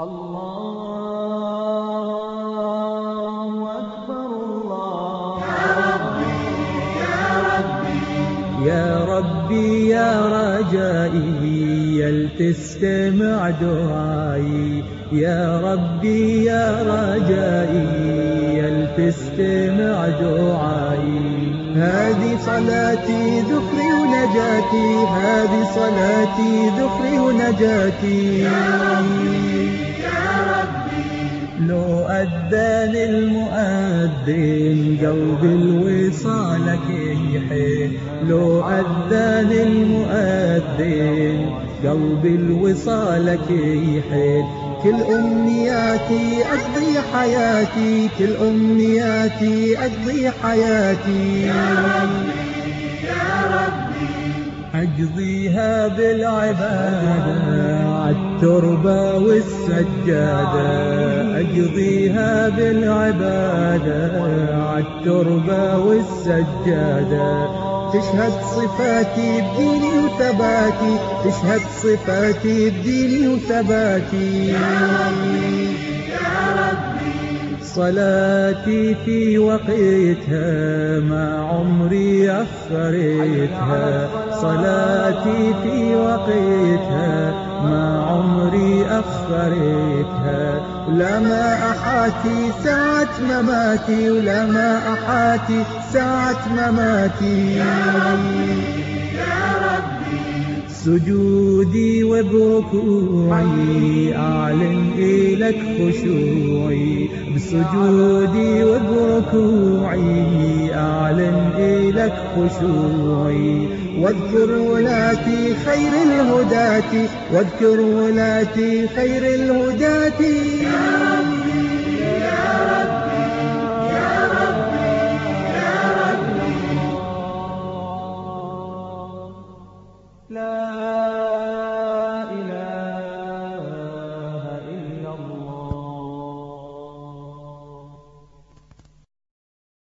الله أكبر الله يا ربي يا رجائي يل تستمع دعائي يا ربي يا رجائي يل تستمع دعائي هذه صلاتي ذكري ونجاتي هذه صلاتي ذكري ونجاتي لو أذن المؤذن قلب الوصالك يحين لو أذن المؤذن قلب الوصالك يحين كل أمنياتي أقضي حياتي كل أمنياتي أقضي حياتي. أقضيها بالعبادة عالتربة والسجادة. أقضيها بالعبادة عالتربة والسجادة. تشهد صفاتي بديني وثباتي تشهد صفاتي بديني وثباتي صلاتي في وقتها ما عمري أخرتها صلاتي في وقتها ما عمري أخرتها ولا ما أحاتي ساعة مماتي ولا ما أحاتي ساعة مماتي. سجودي وبركوعي أعلن إلك خشوعي. بسجودي وبركوعي أعلن إلك خشوعي. واذكر ولاتي خير الهداة. واذكر ولاتي خير الهداة. لا